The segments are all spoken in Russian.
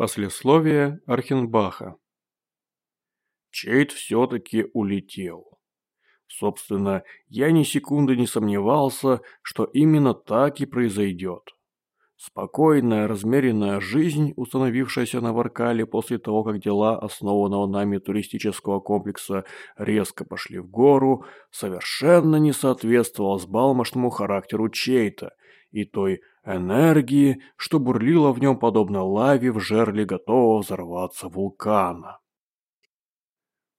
Послесловие Архенбаха. Чейт все-таки улетел. Собственно, я ни секунды не сомневался, что именно так и произойдет. Спокойная, размеренная жизнь, установившаяся на Варкале после того, как дела основанного нами туристического комплекса резко пошли в гору, совершенно не соответствовала сбалмошному характеру Чейта и той энергии, что бурлила в нем подобно лаве в жерле готового взорваться вулкана.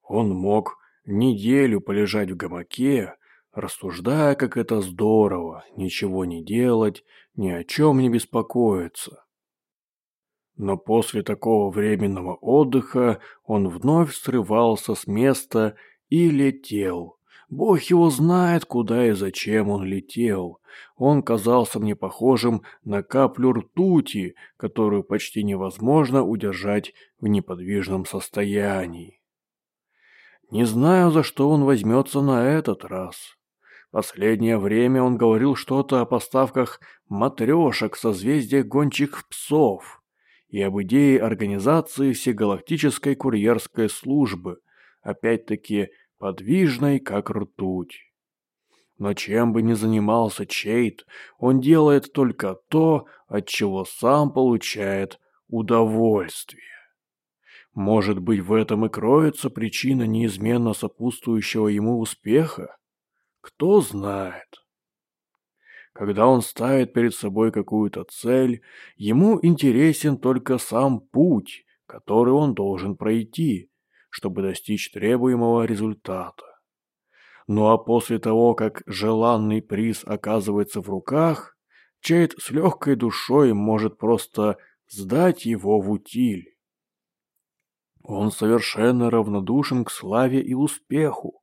Он мог неделю полежать в гамаке, рассуждая, как это здорово, ничего не делать, ни о чем не беспокоиться. Но после такого временного отдыха он вновь срывался с места и летел, Бог его знает, куда и зачем он летел. Он казался мне похожим на каплю ртути, которую почти невозможно удержать в неподвижном состоянии. Не знаю, за что он возьмется на этот раз. Последнее время он говорил что-то о поставках матрешек созвездия гончих псов и об идее организации всегалактической курьерской службы, опять-таки подвижной, как ртуть. Но чем бы ни занимался Чейт, он делает только то, от чего сам получает удовольствие. Может быть, в этом и кроется причина неизменно сопутствующего ему успеха? Кто знает. Когда он ставит перед собой какую-то цель, ему интересен только сам путь, который он должен пройти, чтобы достичь требуемого результата. Ну а после того, как желанный приз оказывается в руках, Чейд с легкой душой может просто сдать его в утиль. Он совершенно равнодушен к славе и успеху.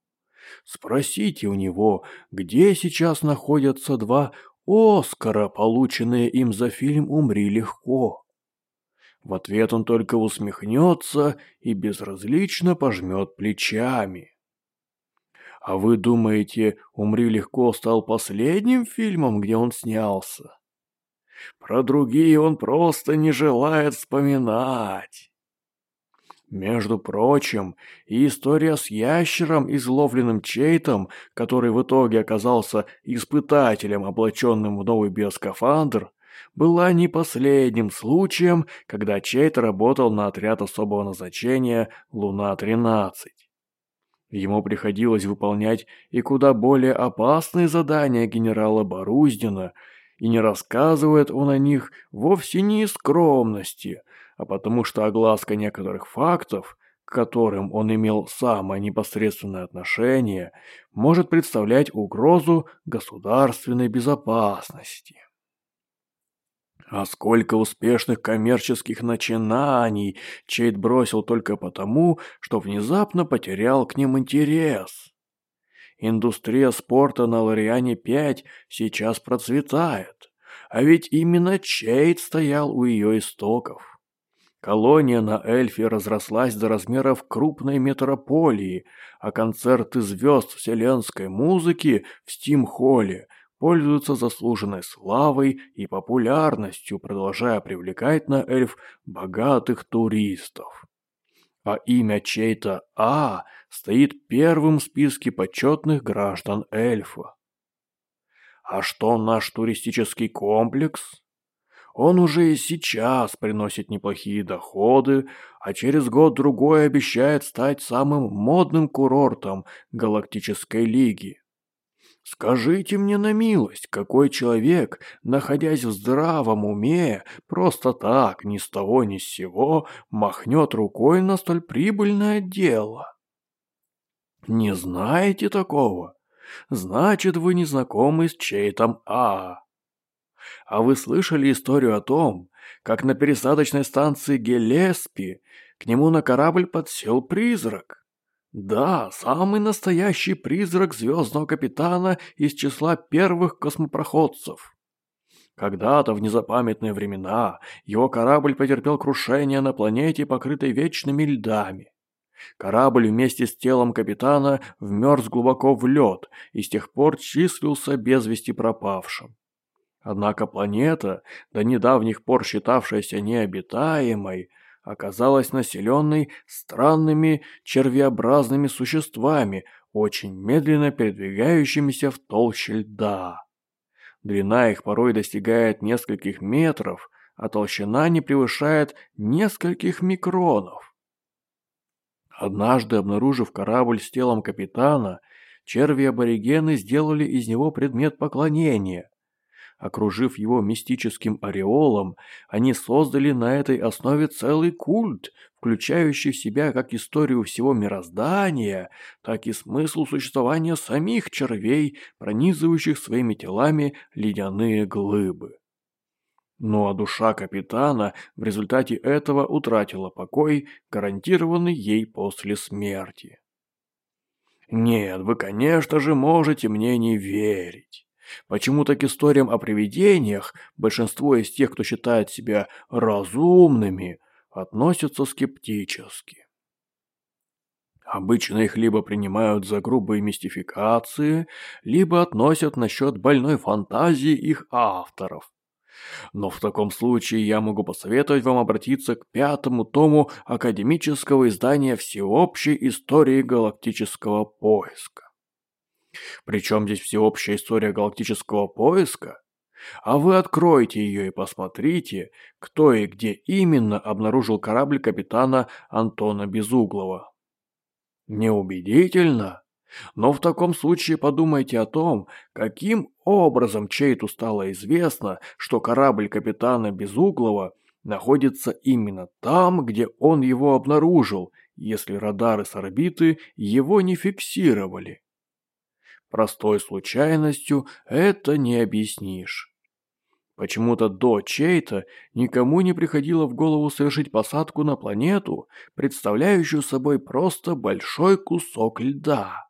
Спросите у него, где сейчас находятся два Оскара, полученные им за фильм «Умри легко». В ответ он только усмехнется и безразлично пожмет плечами. А вы думаете, «Умри легко» стал последним фильмом, где он снялся? Про другие он просто не желает вспоминать. Между прочим, и история с ящером, изловленным Чейтом, который в итоге оказался испытателем, облаченным в новый биоскафандр, была не последним случаем, когда Чейт работал на отряд особого назначения «Луна-13». Ему приходилось выполнять и куда более опасные задания генерала Боруздина, и не рассказывает он о них вовсе не из скромности, а потому что огласка некоторых фактов, к которым он имел самое непосредственное отношение, может представлять угрозу государственной безопасности. А сколько успешных коммерческих начинаний Чейд бросил только потому, что внезапно потерял к ним интерес. Индустрия спорта на Лориане-5 сейчас процветает, а ведь именно Чейд стоял у ее истоков. Колония на Эльфе разрослась до размеров крупной метрополии, а концерты звезд вселенской музыки в Стим-холле – пользуются заслуженной славой и популярностью, продолжая привлекать на эльф богатых туристов. А имя чей-то А стоит первым в списке почетных граждан эльфа. А что наш туристический комплекс? Он уже и сейчас приносит неплохие доходы, а через год-другой обещает стать самым модным курортом Галактической Лиги. Скажите мне на милость, какой человек, находясь в здравом уме, просто так, ни с того ни с сего, махнет рукой на столь прибыльное дело? Не знаете такого? Значит, вы не знакомы с Чейтом А. А вы слышали историю о том, как на пересадочной станции Гелеспи к нему на корабль подсел призрак? Да, самый настоящий призрак звездного капитана из числа первых космопроходцев. Когда-то в незапамятные времена его корабль потерпел крушение на планете, покрытой вечными льдами. Корабль вместе с телом капитана вмерз глубоко в лед и с тех пор числился без вести пропавшим. Однако планета, до недавних пор считавшаяся необитаемой, оказалась населенной странными червеобразными существами, очень медленно передвигающимися в толще льда. Длина их порой достигает нескольких метров, а толщина не превышает нескольких микронов. Однажды, обнаружив корабль с телом капитана, черви-аборигены сделали из него предмет поклонения. Окружив его мистическим ореолом, они создали на этой основе целый культ, включающий в себя как историю всего мироздания, так и смысл существования самих червей, пронизывающих своими телами ледяные глыбы. Ну а душа капитана в результате этого утратила покой, гарантированный ей после смерти. Нет, вы, конечно же, можете мне не верить. Почему-то к историям о привидениях большинство из тех, кто считает себя разумными, относятся скептически. Обычно их либо принимают за грубые мистификации, либо относят насчет больной фантазии их авторов. Но в таком случае я могу посоветовать вам обратиться к пятому тому академического издания всеобщей истории галактического поиска. Причем здесь всеобщая история галактического поиска? А вы откройте ее и посмотрите, кто и где именно обнаружил корабль капитана Антона Безуглова. Неубедительно? Но в таком случае подумайте о том, каким образом Чейту стало известно, что корабль капитана Безуглова находится именно там, где он его обнаружил, если радары с орбиты его не фиксировали. Простой случайностью это не объяснишь. Почему-то до чей-то никому не приходило в голову совершить посадку на планету, представляющую собой просто большой кусок льда.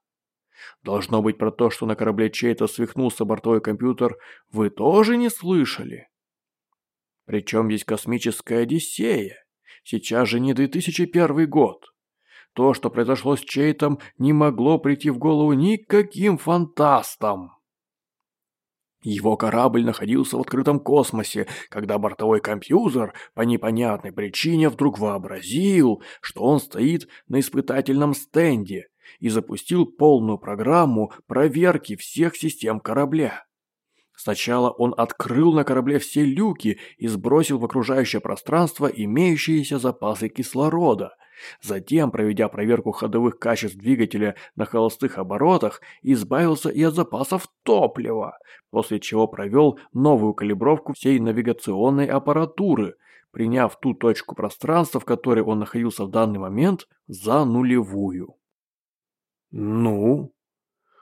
Должно быть про то, что на корабле чей-то свихнулся бортовой компьютер, вы тоже не слышали? Причем здесь космическая Одиссея. Сейчас же не 2001 год. То, что произошло с Чейтом, не могло прийти в голову никаким фантастам. Его корабль находился в открытом космосе, когда бортовой компьютер по непонятной причине вдруг вообразил, что он стоит на испытательном стенде и запустил полную программу проверки всех систем корабля. Сначала он открыл на корабле все люки и сбросил в окружающее пространство имеющиеся запасы кислорода – Затем, проведя проверку ходовых качеств двигателя на холостых оборотах, избавился и от запасов топлива, после чего провел новую калибровку всей навигационной аппаратуры, приняв ту точку пространства, в которой он находился в данный момент, за нулевую. Ну?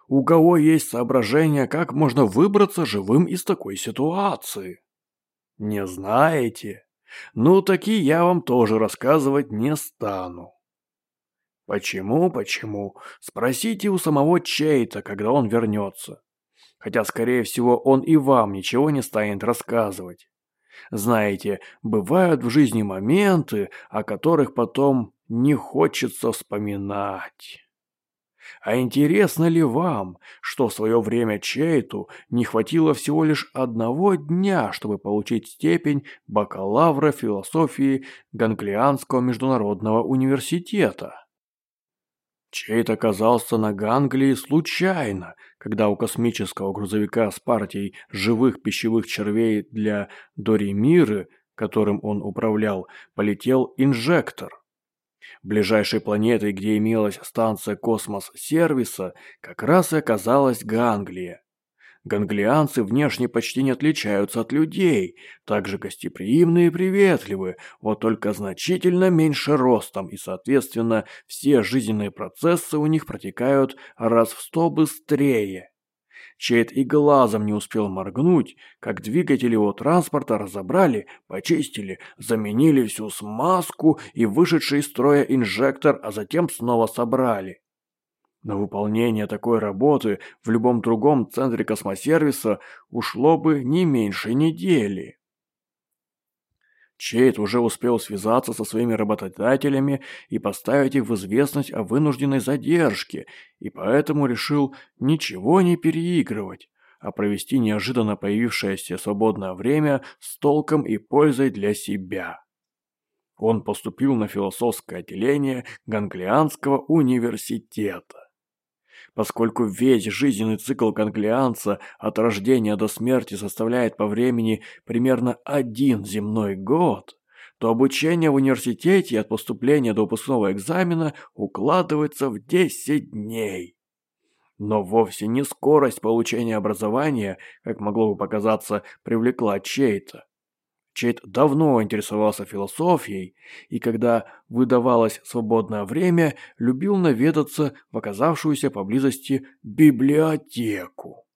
У кого есть соображения, как можно выбраться живым из такой ситуации? Не знаете? Ну, такие я вам тоже рассказывать не стану. Почему, почему? Спросите у самого Чейта, когда он вернется. Хотя, скорее всего, он и вам ничего не станет рассказывать. Знаете, бывают в жизни моменты, о которых потом не хочется вспоминать. А интересно ли вам, что в свое время Чейту не хватило всего лишь одного дня, чтобы получить степень бакалавра философии Ганглианского международного университета? Чейт оказался на Ганглии случайно, когда у космического грузовика с партией живых пищевых червей для Доримиры, которым он управлял, полетел инжектор – Ближайшей планетой, где имелась станция космос-сервиса, как раз и оказалась Ганглия. Ганглианцы внешне почти не отличаются от людей, также гостеприимны и приветливы, вот только значительно меньше ростом, и, соответственно, все жизненные процессы у них протекают раз в сто быстрее. Чейд и глазом не успел моргнуть, как двигатель его транспорта разобрали, почистили, заменили всю смазку и вышедший из строя инжектор, а затем снова собрали. На выполнение такой работы в любом другом центре космосервиса ушло бы не меньше недели. Чейт уже успел связаться со своими работодателями и поставить их в известность о вынужденной задержке, и поэтому решил ничего не переигрывать, а провести неожиданно появившееся свободное время с толком и пользой для себя. Он поступил на философское отделение Ганглианского университета. Поскольку весь жизненный цикл ганглианца от рождения до смерти составляет по времени примерно один земной год, то обучение в университете от поступления до выпускного экзамена укладывается в 10 дней. Но вовсе не скорость получения образования, как могло бы показаться, привлекла чей-то. Чейт давно интересовался философией, и когда выдавалось свободное время, любил наведаться в оказавшуюся поблизости библиотеку.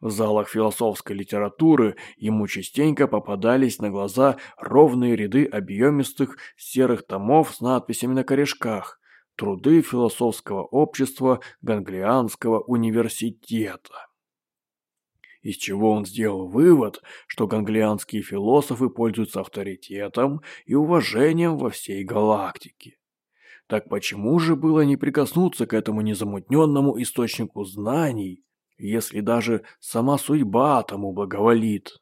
В залах философской литературы ему частенько попадались на глаза ровные ряды объемистых серых томов с надписями на корешках «Труды философского общества Ганглианского университета» из чего он сделал вывод, что ганглианские философы пользуются авторитетом и уважением во всей галактике. Так почему же было не прикоснуться к этому незамутненному источнику знаний, если даже сама судьба тому благоволит?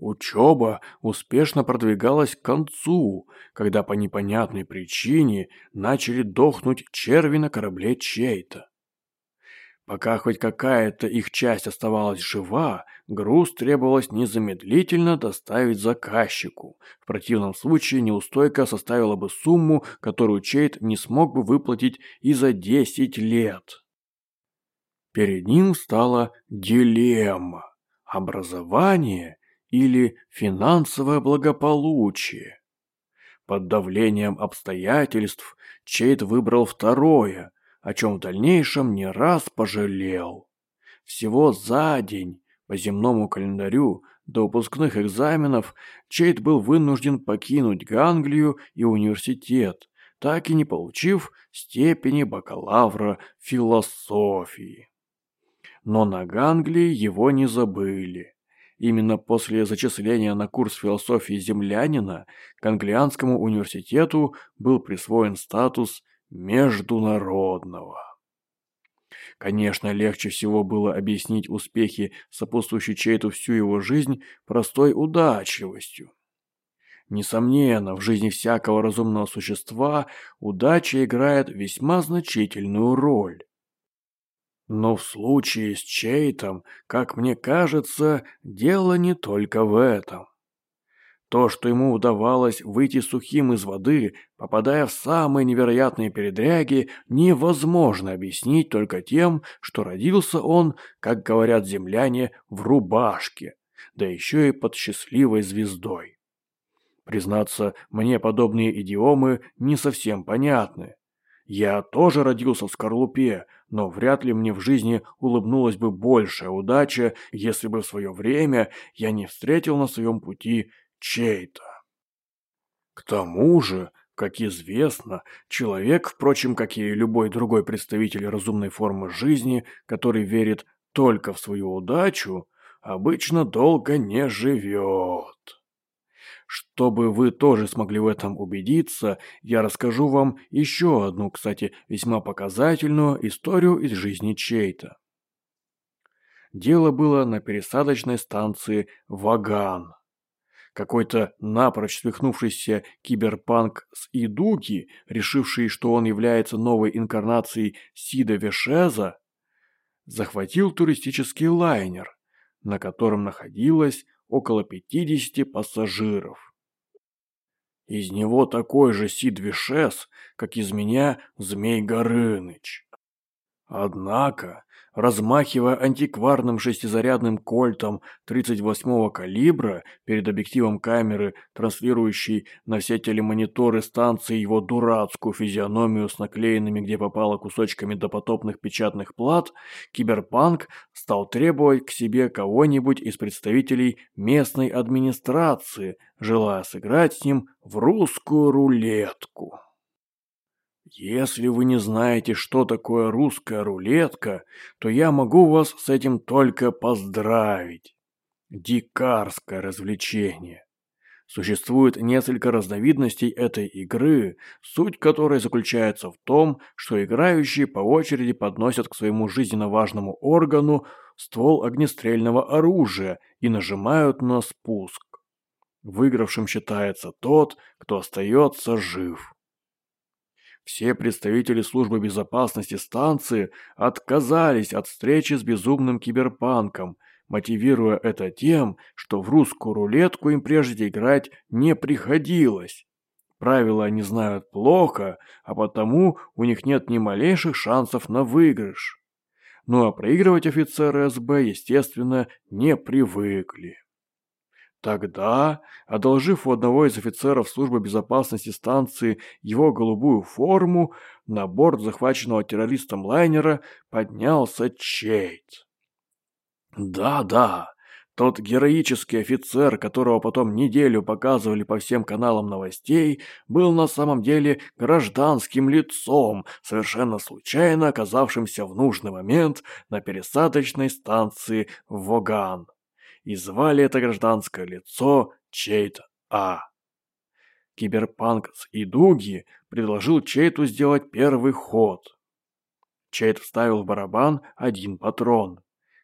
Учеба успешно продвигалась к концу, когда по непонятной причине начали дохнуть черви на корабле чей-то. Пока хоть какая-то их часть оставалась жива, груз требовалось незамедлительно доставить заказчику. В противном случае неустойка составила бы сумму, которую Чейт не смог бы выплатить и за 10 лет. Перед ним стала дилемма – образование или финансовое благополучие. Под давлением обстоятельств Чейт выбрал второе – о чем в дальнейшем не раз пожалел. Всего за день по земному календарю до выпускных экзаменов Чейт был вынужден покинуть Ганглию и университет, так и не получив степени бакалавра философии. Но на Ганглии его не забыли. Именно после зачисления на курс философии землянина к Англианскому университету был присвоен статус международного. Конечно, легче всего было объяснить успехи, сопутствующие Чейту всю его жизнь, простой удачливостью. Несомненно, в жизни всякого разумного существа удача играет весьма значительную роль. Но в случае с Чейтом, как мне кажется, дело не только в этом. То, что ему удавалось выйти сухим из воды, попадая в самые невероятные передряги, невозможно объяснить только тем, что родился он, как говорят земляне, в рубашке, да еще и под счастливой звездой. Признаться, мне подобные идиомы не совсем понятны. Я тоже родился в скорлупе, но вряд ли мне в жизни улыбнулась бы большая удача, если бы в свое время я не встретил на своем пути чей-то. К тому же, как известно, человек, впрочем, как и любой другой представитель разумной формы жизни, который верит только в свою удачу, обычно долго не живет. Чтобы вы тоже смогли в этом убедиться, я расскажу вам еще одну, кстати, весьма показательную историю из жизни чей-то. Дело было на пересадочной станции «Ваган». Какой-то напрочь свихнувшийся киберпанк с Идуки, решивший, что он является новой инкарнацией Сида Вешеза, захватил туристический лайнер, на котором находилось около 50 пассажиров. Из него такой же Сид Вишес, как из меня Змей Горыныч. Однако размахивая антикварным шестизарядным кольтом 38-го калибра перед объективом камеры, транслирующей на все телемониторы станции его дурацкую физиономию с наклеенными где попало кусочками допотопных печатных плат, Киберпанк стал требовать к себе кого-нибудь из представителей местной администрации, желая сыграть с ним в русскую рулетку. Если вы не знаете, что такое русская рулетка, то я могу вас с этим только поздравить. Дикарское развлечение. Существует несколько разновидностей этой игры, суть которой заключается в том, что играющие по очереди подносят к своему жизненно важному органу ствол огнестрельного оружия и нажимают на спуск. Выигравшим считается тот, кто остается жив. Все представители службы безопасности станции отказались от встречи с безумным киберпанком, мотивируя это тем, что в русскую рулетку им прежде играть не приходилось. Правила они знают плохо, а потому у них нет ни малейших шансов на выигрыш. Ну а проигрывать офицеры СБ, естественно, не привыкли. Тогда, одолжив у одного из офицеров службы безопасности станции его голубую форму, на борт захваченного террористом лайнера поднялся Чейт. Да-да, тот героический офицер, которого потом неделю показывали по всем каналам новостей, был на самом деле гражданским лицом, совершенно случайно оказавшимся в нужный момент на пересадочной станции Воган и звали это гражданское лицо Чейт А. Киберпанкс и Дуги предложил Чейту сделать первый ход. Чейт вставил в барабан один патрон.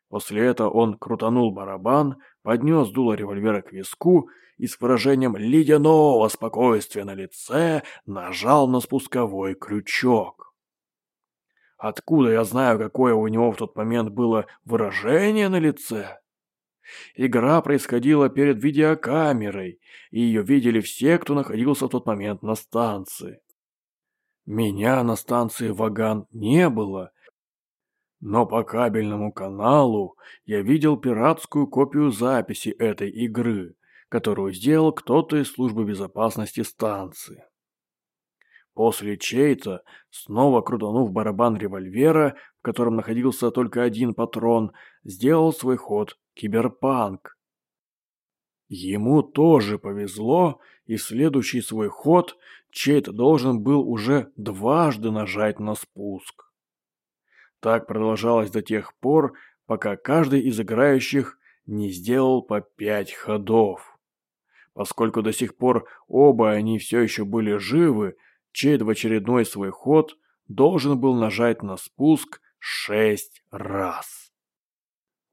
После этого он крутанул барабан, поднес дуло револьвера к виску и с выражением ледяного спокойствия на лице нажал на спусковой крючок. Откуда я знаю, какое у него в тот момент было выражение на лице? Игра происходила перед видеокамерой, и ее видели все, кто находился в тот момент на станции. Меня на станции Ваган не было, но по кабельному каналу я видел пиратскую копию записи этой игры, которую сделал кто-то из службы безопасности станции. После чей-то, снова крутанув барабан револьвера, в котором находился только один патрон, сделал свой ход киберпанк. Ему тоже повезло, и следующий свой ход Чейт должен был уже дважды нажать на спуск. Так продолжалось до тех пор, пока каждый из играющих не сделал по пять ходов. Поскольку до сих пор оба они все еще были живы, Чейд в очередной свой ход должен был нажать на спуск шесть раз.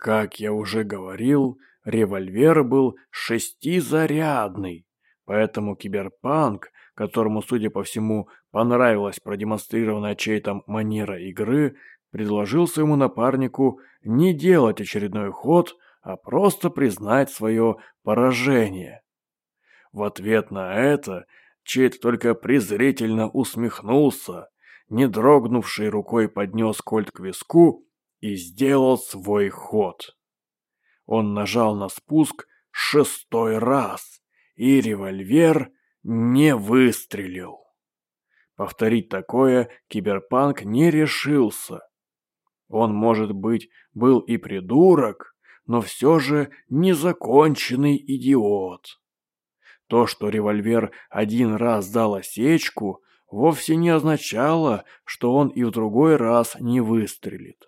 Как я уже говорил, револьвер был шестизарядный, поэтому киберпанк, которому, судя по всему, понравилась продемонстрированная чей-то манера игры, предложил своему напарнику не делать очередной ход, а просто признать свое поражение. В ответ на это Чейт только презрительно усмехнулся, не дрогнувшей рукой поднес кольт к виску и сделал свой ход. Он нажал на спуск шестой раз, и револьвер не выстрелил. Повторить такое киберпанк не решился. Он, может быть, был и придурок, но все же незаконченный идиот. То, что револьвер один раз дал осечку, вовсе не означало, что он и в другой раз не выстрелит.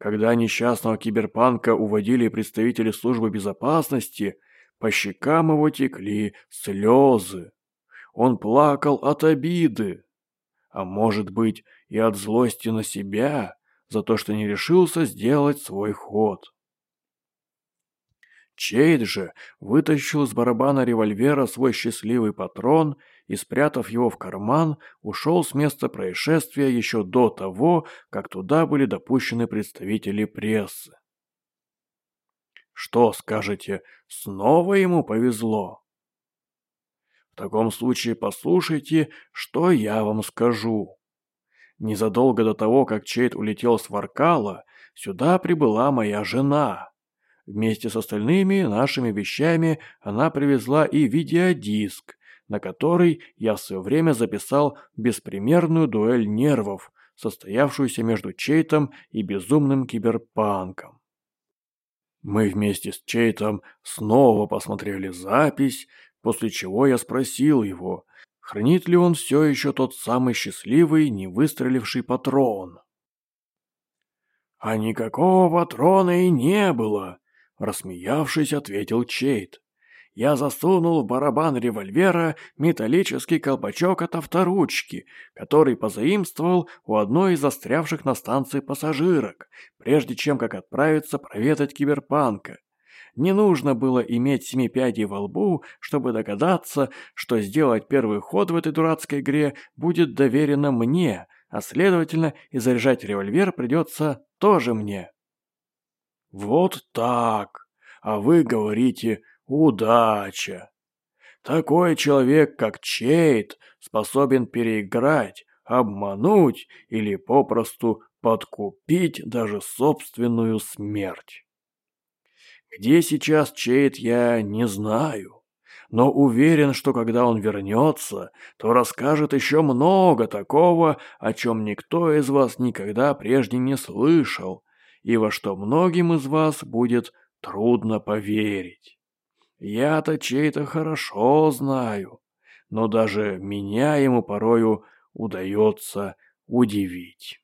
Когда несчастного киберпанка уводили представители службы безопасности, по щекам его текли слезы. Он плакал от обиды а может быть и от злости на себя за то, что не решился сделать свой ход. Чейд же вытащил из барабана револьвера свой счастливый патрон и, спрятав его в карман, ушел с места происшествия еще до того, как туда были допущены представители прессы. Что скажете, снова ему повезло? В таком случае послушайте, что я вам скажу. Незадолго до того, как Чейд улетел с Варкала, сюда прибыла моя жена. Вместе с остальными нашими вещами она привезла и видеодиск, на который я в свое время записал беспримерную дуэль нервов, состоявшуюся между Чейтом и безумным киберпанком. Мы вместе с Чейтом снова посмотрели запись, после чего я спросил его, хранит ли он все еще тот самый счастливый, не выстреливший патрон. «А никакого патрона и не было», – рассмеявшись, ответил Чейт. Я засунул в барабан револьвера металлический колпачок от авторучки, который позаимствовал у одной из застрявших на станции пассажирок, прежде чем как отправиться проведать киберпанка. Не нужно было иметь семи пядей во лбу, чтобы догадаться, что сделать первый ход в этой дурацкой игре будет доверено мне, а следовательно и заряжать револьвер придется тоже мне. Вот так. А вы говорите «удача». Такой человек, как Чейт, способен переиграть, обмануть или попросту подкупить даже собственную смерть. Где сейчас Чейт, я не знаю, но уверен, что когда он вернется, то расскажет еще много такого, о чем никто из вас никогда прежде не слышал, и во что многим из вас будет трудно поверить. Я-то чей-то хорошо знаю, но даже меня ему порою удается удивить.